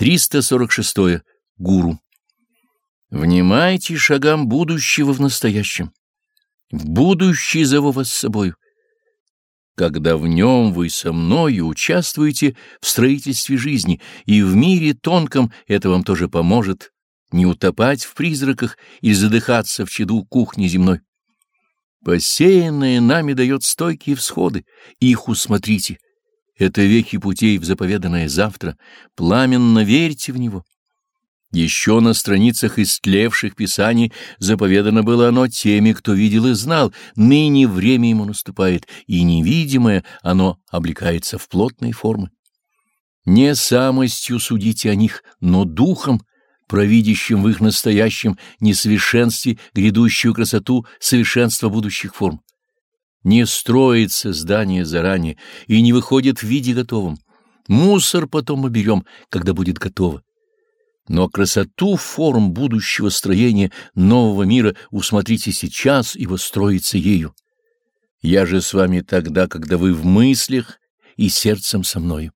346. -е. Гуру. Внимайте шагам будущего в настоящем. В будущее зову вас с собою. Когда в нем вы со мною участвуете в строительстве жизни, и в мире тонком это вам тоже поможет не утопать в призраках и задыхаться в чаду кухни земной. Посеянное нами дает стойкие всходы, их усмотрите — это веки путей в заповеданное завтра. Пламенно верьте в него. Еще на страницах истлевших писаний заповедано было оно теми, кто видел и знал. Ныне время ему наступает, и невидимое оно облекается в плотные формы. Не самостью судите о них, но духом, провидящим в их настоящем несовершенстве грядущую красоту совершенства будущих форм. Не строится здание заранее и не выходит в виде готовом. Мусор потом уберем, когда будет готово. Но красоту форм будущего строения нового мира усмотрите сейчас, ибо строится ею. Я же с вами тогда, когда вы в мыслях и сердцем со мною.